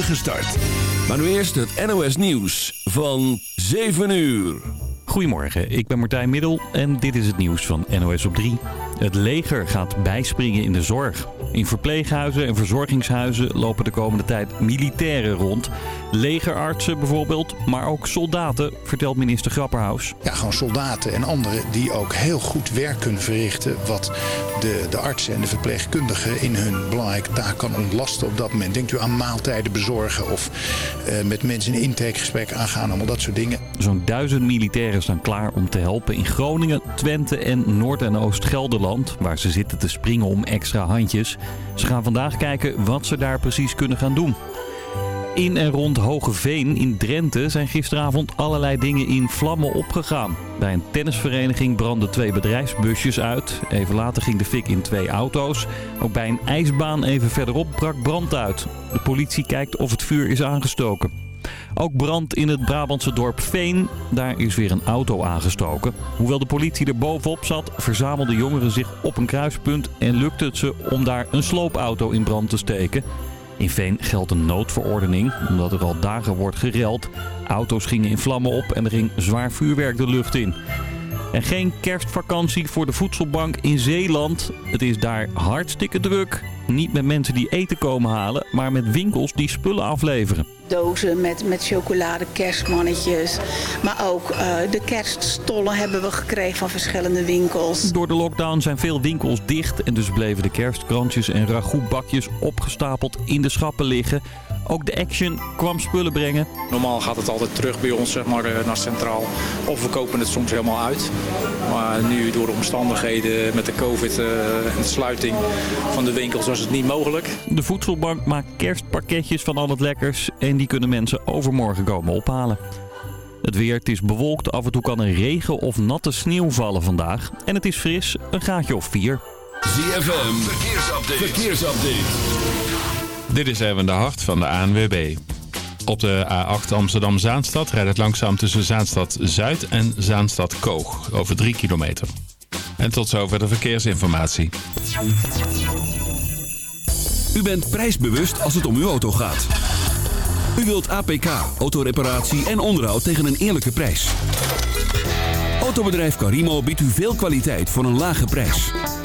start. Maar nu eerst het NOS Nieuws van 7 uur. Goedemorgen, ik ben Martijn Middel en dit is het nieuws van NOS op 3. Het leger gaat bijspringen in de zorg. In verpleeghuizen en verzorgingshuizen lopen de komende tijd militairen rond. Legerartsen bijvoorbeeld, maar ook soldaten, vertelt minister Grapperhaus. Ja, gewoon soldaten en anderen die ook heel goed werk kunnen verrichten... wat de, de artsen en de verpleegkundigen in hun belangrijke taak kan ontlasten op dat moment. Denkt u aan maaltijden bezorgen of uh, met mensen een intakegesprek aangaan, allemaal dat soort dingen. Zo'n duizend militairen staan klaar om te helpen in Groningen, Twente en Noord- en Oost-Gelderland... waar ze zitten te springen om extra handjes. Ze gaan vandaag kijken wat ze daar precies kunnen gaan doen. In en rond Hogeveen in Drenthe zijn gisteravond allerlei dingen in vlammen opgegaan. Bij een tennisvereniging brandden twee bedrijfsbusjes uit. Even later ging de fik in twee auto's. Ook bij een ijsbaan even verderop brak brand uit. De politie kijkt of het vuur is aangestoken. Ook brand in het Brabantse dorp Veen. Daar is weer een auto aangestoken. Hoewel de politie er bovenop zat, verzamelden jongeren zich op een kruispunt en lukte het ze om daar een sloopauto in brand te steken. In Veen geldt een noodverordening, omdat er al dagen wordt gereld. Auto's gingen in vlammen op en er ging zwaar vuurwerk de lucht in. En geen kerstvakantie voor de voedselbank in Zeeland. Het is daar hartstikke druk. Niet met mensen die eten komen halen, maar met winkels die spullen afleveren. Dozen met, met chocolade, kerstmannetjes. Maar ook uh, de kerststollen hebben we gekregen van verschillende winkels. Door de lockdown zijn veel winkels dicht en dus bleven de kerstkrantjes en ragoutbakjes opgestapeld in de schappen liggen. Ook de Action kwam spullen brengen. Normaal gaat het altijd terug bij ons zeg maar, naar Centraal. Of we kopen het soms helemaal uit. Maar nu door de omstandigheden met de covid en de sluiting van de winkels was het niet mogelijk. De voedselbank maakt kerstpakketjes van al het lekkers. En die kunnen mensen overmorgen komen ophalen. Het weer, het is bewolkt. Af en toe kan er regen of natte sneeuw vallen vandaag. En het is fris, een gaatje of 4. ZFM, verkeersupdate. verkeersupdate. Dit is even de hart van de ANWB. Op de A8 Amsterdam-Zaanstad rijdt het langzaam tussen Zaanstad Zuid en Zaanstad Koog. Over 3 kilometer. En tot zover de verkeersinformatie. U bent prijsbewust als het om uw auto gaat. U wilt APK, autoreparatie en onderhoud tegen een eerlijke prijs. Autobedrijf Carimo biedt u veel kwaliteit voor een lage prijs.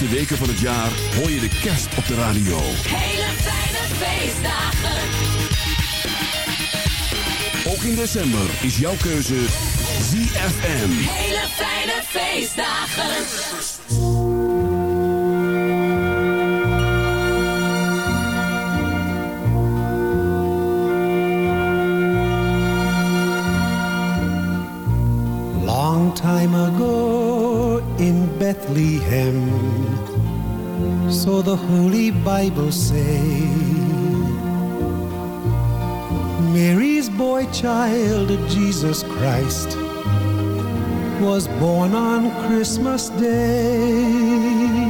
Laatste weken van het jaar hoor je de kerst op de radio. Hele fijne feestdagen. Ook in december is jouw keuze ZFM. Hele fijne feestdagen. Long time ago Bethlehem, so the Holy Bible say, Mary's boy child, Jesus Christ, was born on Christmas Day.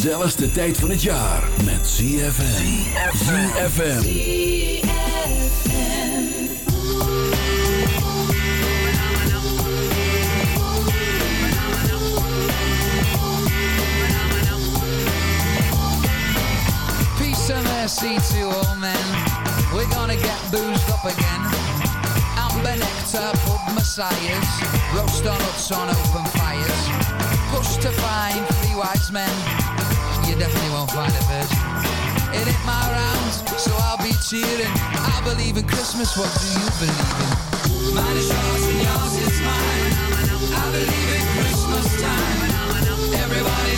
gezelligste tijd van het jaar met ZFM. ZFM. Peace and mercy to all men. We're gonna get boozed up again. Amber nectar, pub messiahs. Roast on huts on open fires. Push to find three wise men. You definitely won't find a virgin. It ain't my round, so I'll be cheering. I believe in Christmas, what do you believe in? Mine is yours and yours is mine. I believe in Christmas time. Everybody's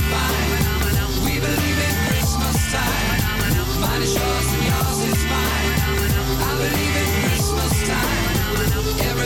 Is yours and yours is mine. I believe in Christmas time. Everybody's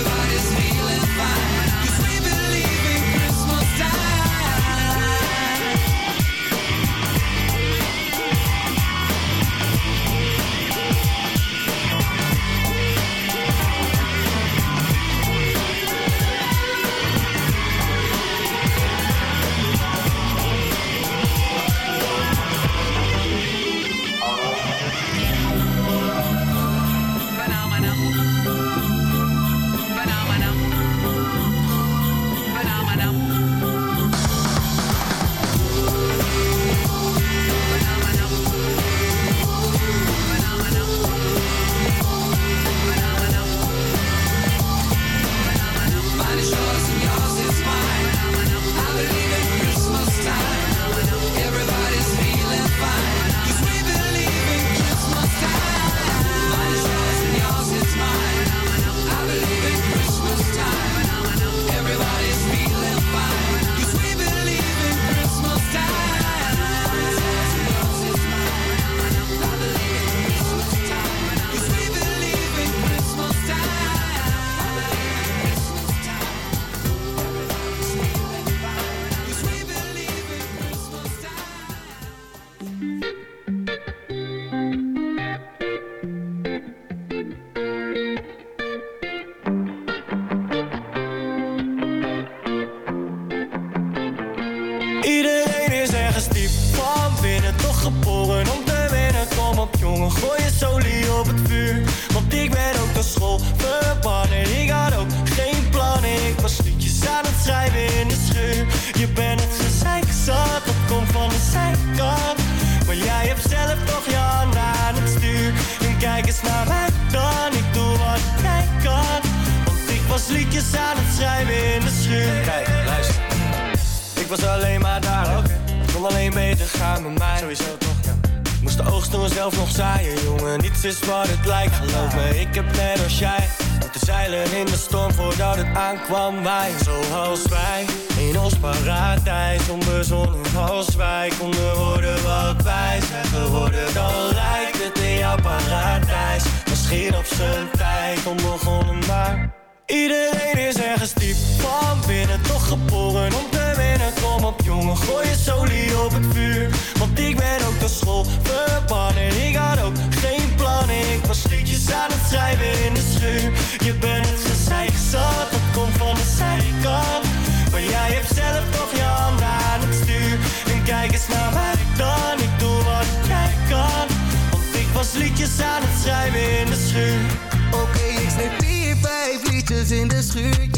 liedjes aan het schrijven in de schuur. Oké, ik schreef vier, vijf liedjes in de schuur.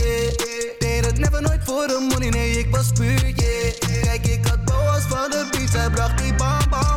Deed het never nooit voor de money, nee, ik was puur, yeah. Kijk, ik had boas van de beats, hij bracht die bam, bam.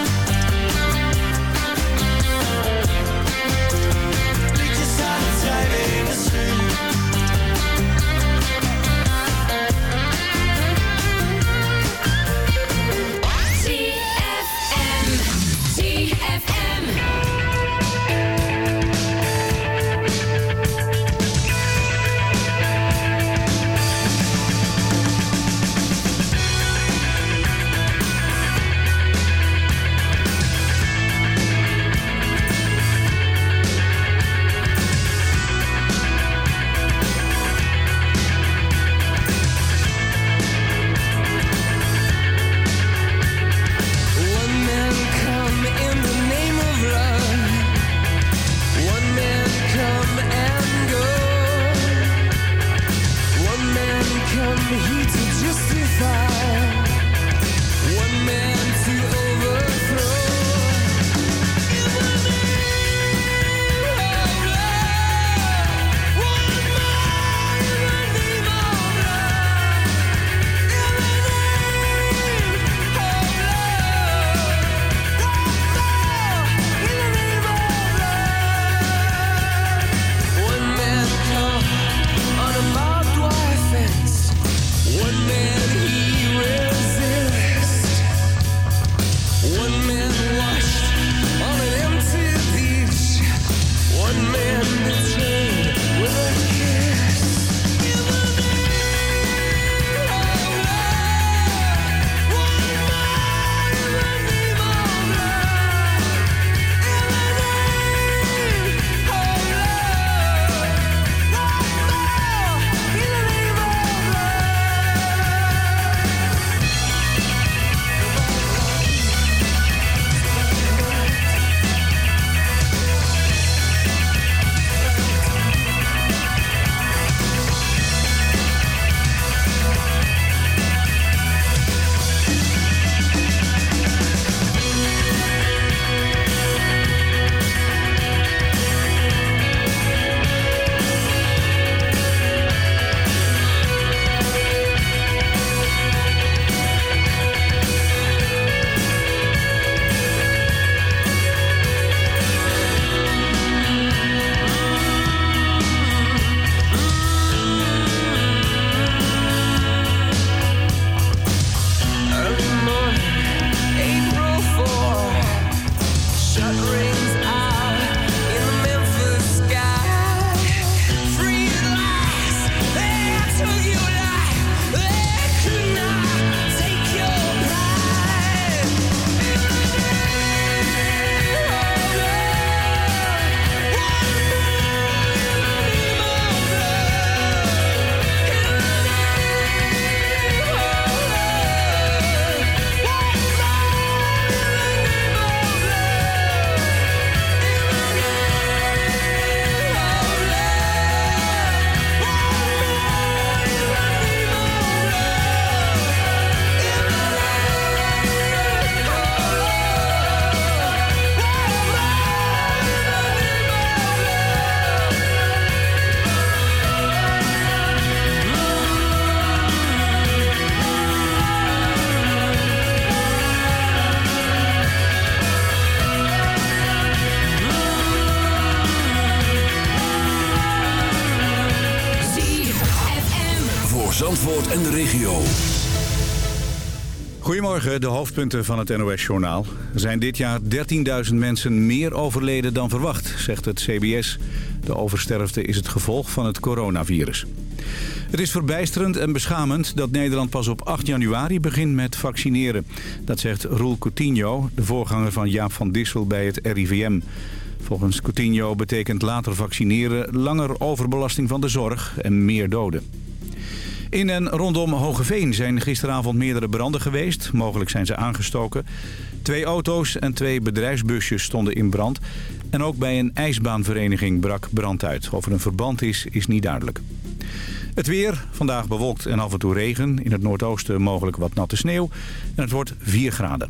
Aan De hoofdpunten van het NOS-journaal. Er zijn dit jaar 13.000 mensen meer overleden dan verwacht, zegt het CBS. De oversterfte is het gevolg van het coronavirus. Het is verbijsterend en beschamend dat Nederland pas op 8 januari begint met vaccineren. Dat zegt Roel Coutinho, de voorganger van Jaap van Dissel bij het RIVM. Volgens Coutinho betekent later vaccineren langer overbelasting van de zorg en meer doden. In en rondom Hogeveen zijn gisteravond meerdere branden geweest. Mogelijk zijn ze aangestoken. Twee auto's en twee bedrijfsbusjes stonden in brand. En ook bij een ijsbaanvereniging brak brand uit. Of er een verband is, is niet duidelijk. Het weer, vandaag bewolkt en af en toe regen. In het noordoosten mogelijk wat natte sneeuw. En het wordt 4 graden.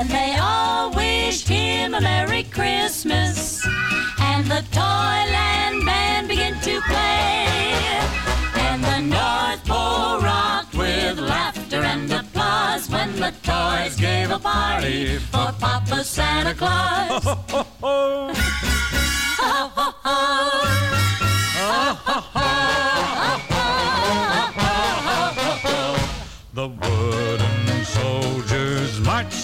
and they all wished him a Merry Christmas. And the Toyland band began to play, and the North Pole rocked with laughter and applause when the toys gave a party for Papa Santa Claus.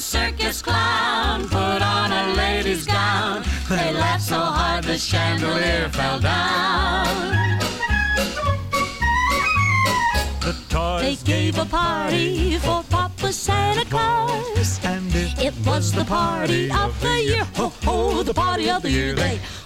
Circus clown put on a lady's gown, they laughed so hard the chandelier fell down. The They gave a party for Papa Santa Claus. And it, It was the party of the year. Ho, ho, the party of the year. They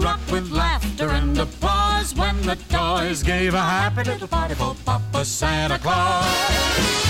rocked with laughter and applause when the toys gave a happy little party for Papa Santa Claus.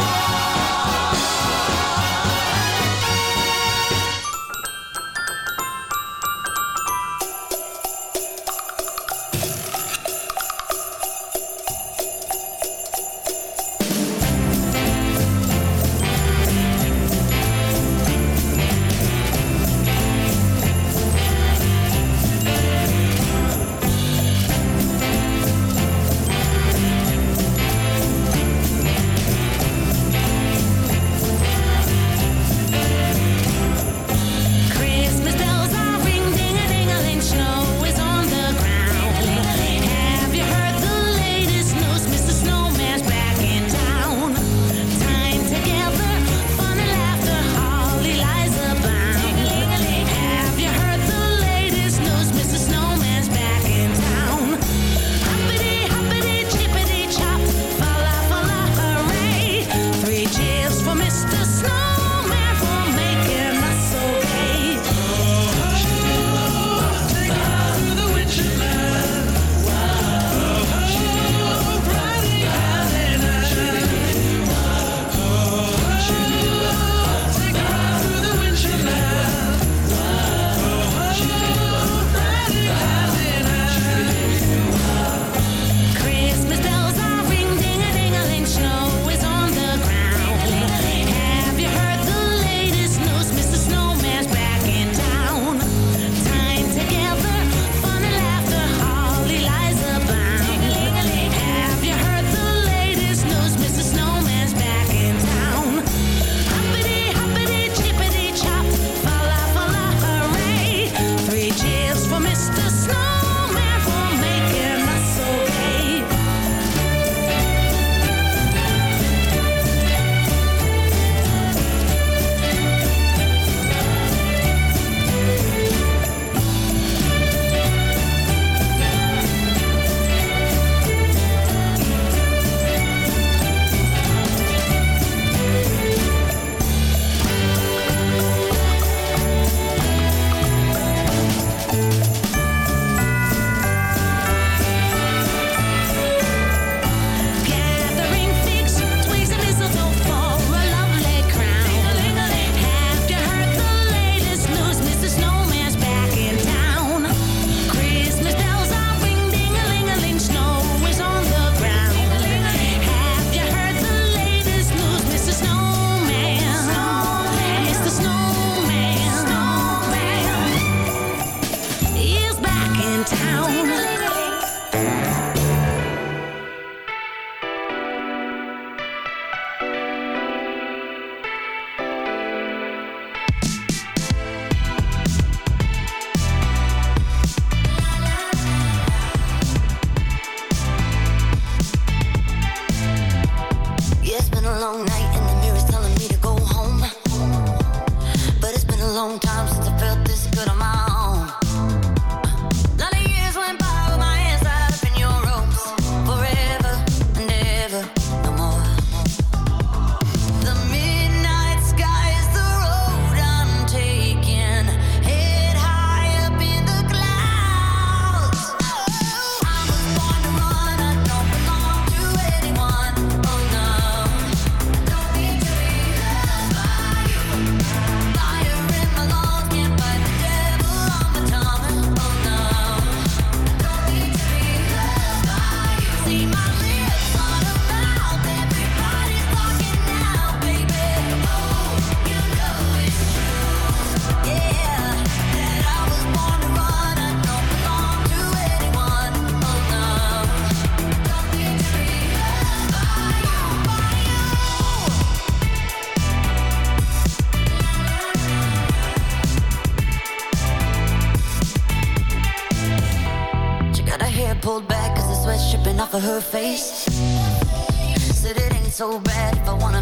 of her face. Said it ain't so bad if I wanna